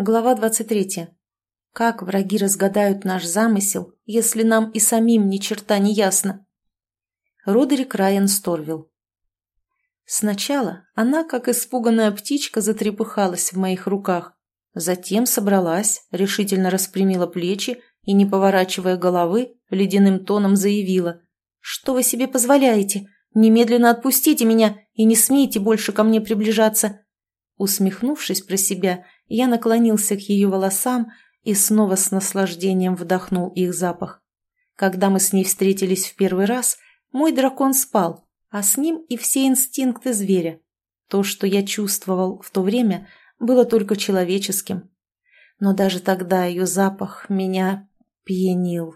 Глава 23. Как враги разгадают наш замысел, если нам и самим ни черта не ясно? Родерик Райан Сторвилл. Сначала она, как испуганная птичка, затрепыхалась в моих руках. Затем собралась, решительно распрямила плечи и, не поворачивая головы, ледяным тоном заявила. «Что вы себе позволяете? Немедленно отпустите меня и не смейте больше ко мне приближаться!» Усмехнувшись про себя, я наклонился к ее волосам и снова с наслаждением вдохнул их запах. Когда мы с ней встретились в первый раз, мой дракон спал, а с ним и все инстинкты зверя. То, что я чувствовал в то время, было только человеческим. Но даже тогда ее запах меня пьянил.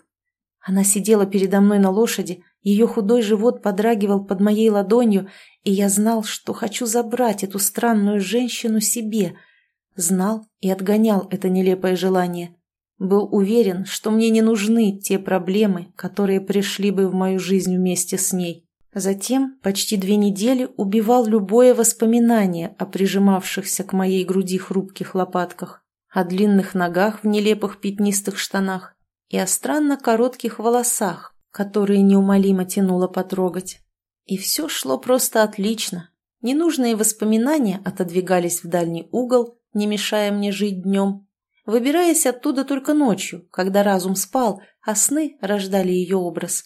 Она сидела передо мной на лошади, ее худой живот подрагивал под моей ладонью, и я знал, что хочу забрать эту странную женщину себе — Знал и отгонял это нелепое желание. Был уверен, что мне не нужны те проблемы, которые пришли бы в мою жизнь вместе с ней. Затем почти две недели убивал любое воспоминание о прижимавшихся к моей груди хрупких лопатках, о длинных ногах в нелепых пятнистых штанах и о странно коротких волосах, которые неумолимо тянуло потрогать. И все шло просто отлично. Ненужные воспоминания отодвигались в дальний угол, не мешая мне жить днем, выбираясь оттуда только ночью, когда разум спал, а сны рождали ее образ.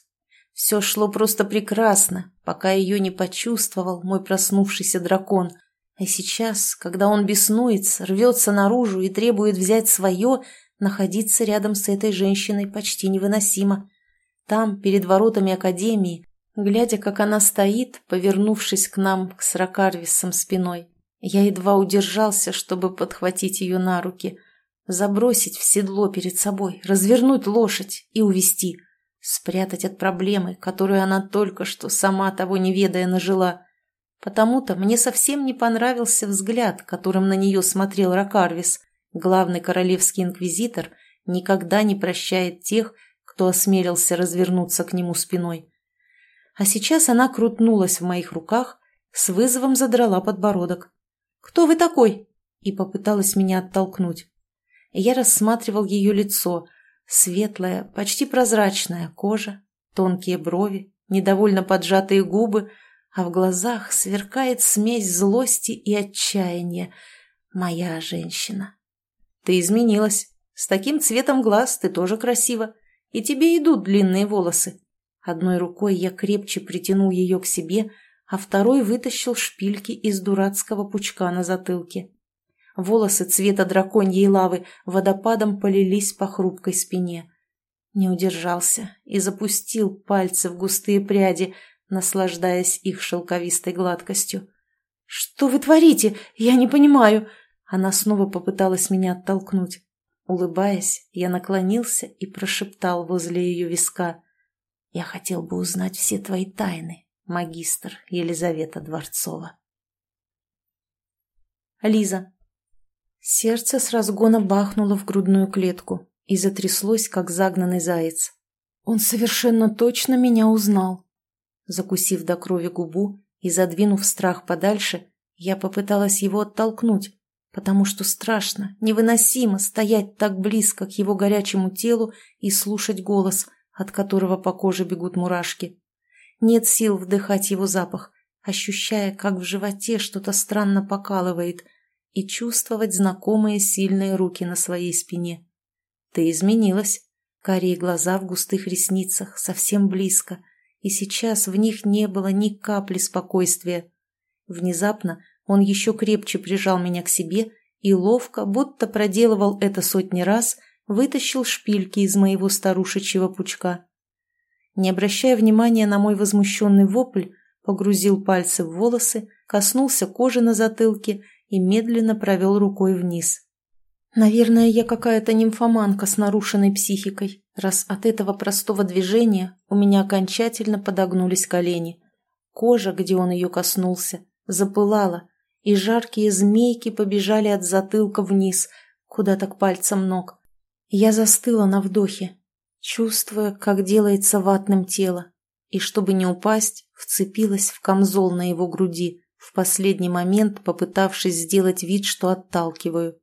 Все шло просто прекрасно, пока ее не почувствовал мой проснувшийся дракон. А сейчас, когда он беснуется, рвется наружу и требует взять свое, находиться рядом с этой женщиной почти невыносимо. Там, перед воротами Академии, глядя, как она стоит, повернувшись к нам, к сракарвисам спиной, я едва удержался, чтобы подхватить ее на руки, забросить в седло перед собой, развернуть лошадь и увести, спрятать от проблемы, которую она только что, сама того не ведая, нажила. Потому-то мне совсем не понравился взгляд, которым на нее смотрел Ракарвис. Главный королевский инквизитор никогда не прощает тех, кто осмелился развернуться к нему спиной. А сейчас она крутнулась в моих руках, с вызовом задрала подбородок. «Кто вы такой?» и попыталась меня оттолкнуть. Я рассматривал ее лицо, светлая, почти прозрачная кожа, тонкие брови, недовольно поджатые губы, а в глазах сверкает смесь злости и отчаяния. Моя женщина. Ты изменилась. С таким цветом глаз ты тоже красива. И тебе идут длинные волосы. Одной рукой я крепче притянул ее к себе, а второй вытащил шпильки из дурацкого пучка на затылке. Волосы цвета драконьей лавы водопадом полились по хрупкой спине. Не удержался и запустил пальцы в густые пряди, наслаждаясь их шелковистой гладкостью. «Что вы творите? Я не понимаю!» Она снова попыталась меня оттолкнуть. Улыбаясь, я наклонился и прошептал возле ее виска. «Я хотел бы узнать все твои тайны, магистр Елизавета Дворцова. Лиза. Сердце с разгона бахнуло в грудную клетку и затряслось, как загнанный заяц. Он совершенно точно меня узнал. Закусив до крови губу и задвинув страх подальше, я попыталась его оттолкнуть, потому что страшно, невыносимо стоять так близко к его горячему телу и слушать голос, от которого по коже бегут мурашки. Нет сил вдыхать его запах, ощущая, как в животе что-то странно покалывает, и чувствовать знакомые сильные руки на своей спине. Ты изменилась. Карие глаза в густых ресницах, совсем близко, и сейчас в них не было ни капли спокойствия. Внезапно он еще крепче прижал меня к себе и ловко, будто проделывал это сотни раз, вытащил шпильки из моего старушечьего пучка не обращая внимания на мой возмущенный вопль, погрузил пальцы в волосы, коснулся кожи на затылке и медленно провел рукой вниз. Наверное, я какая-то нимфоманка с нарушенной психикой, раз от этого простого движения у меня окончательно подогнулись колени. Кожа, где он ее коснулся, запылала, и жаркие змейки побежали от затылка вниз, куда-то к пальцам ног. Я застыла на вдохе, чувствуя, как делается ватным тело, и, чтобы не упасть, вцепилась в камзол на его груди, в последний момент попытавшись сделать вид, что отталкиваю.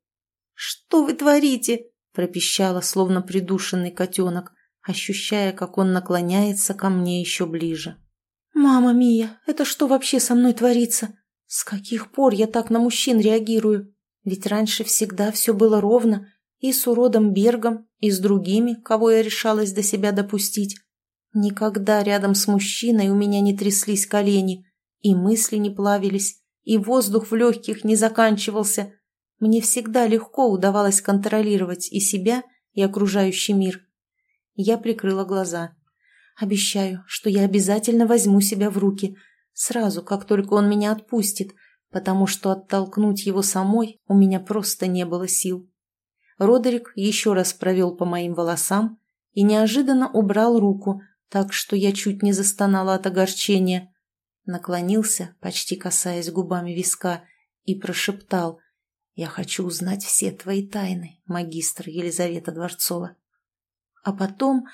«Что вы творите?» – пропищала, словно придушенный котенок, ощущая, как он наклоняется ко мне еще ближе. «Мама Мия, это что вообще со мной творится? С каких пор я так на мужчин реагирую? Ведь раньше всегда все было ровно, и с уродом Бергом, и с другими, кого я решалась до себя допустить. Никогда рядом с мужчиной у меня не тряслись колени, и мысли не плавились, и воздух в легких не заканчивался. Мне всегда легко удавалось контролировать и себя, и окружающий мир. Я прикрыла глаза. Обещаю, что я обязательно возьму себя в руки, сразу, как только он меня отпустит, потому что оттолкнуть его самой у меня просто не было сил. Родерик еще раз провел по моим волосам и неожиданно убрал руку, так что я чуть не застонала от огорчения. Наклонился, почти касаясь губами виска, и прошептал «Я хочу узнать все твои тайны, магистр Елизавета Дворцова». А потом...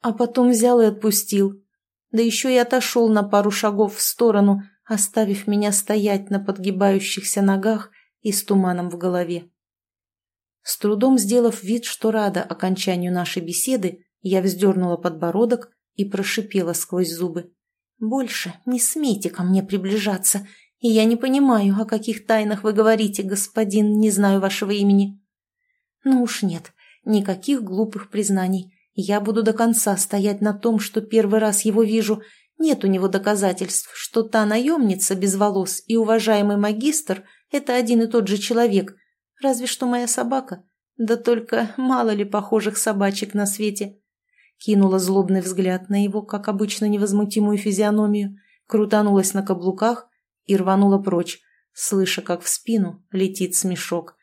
а потом взял и отпустил. Да еще и отошел на пару шагов в сторону, оставив меня стоять на подгибающихся ногах и с туманом в голове. С трудом сделав вид, что рада окончанию нашей беседы, я вздернула подбородок и прошипела сквозь зубы. «Больше не смейте ко мне приближаться, и я не понимаю, о каких тайнах вы говорите, господин, не знаю вашего имени». «Ну уж нет, никаких глупых признаний. Я буду до конца стоять на том, что первый раз его вижу. Нет у него доказательств, что та наемница без волос и уважаемый магистр – это один и тот же человек – Разве что моя собака. Да только мало ли похожих собачек на свете. Кинула злобный взгляд на его, как обычно, невозмутимую физиономию, крутанулась на каблуках и рванула прочь, слыша, как в спину летит смешок.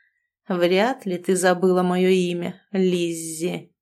«Вряд ли ты забыла мое имя, Лиззи».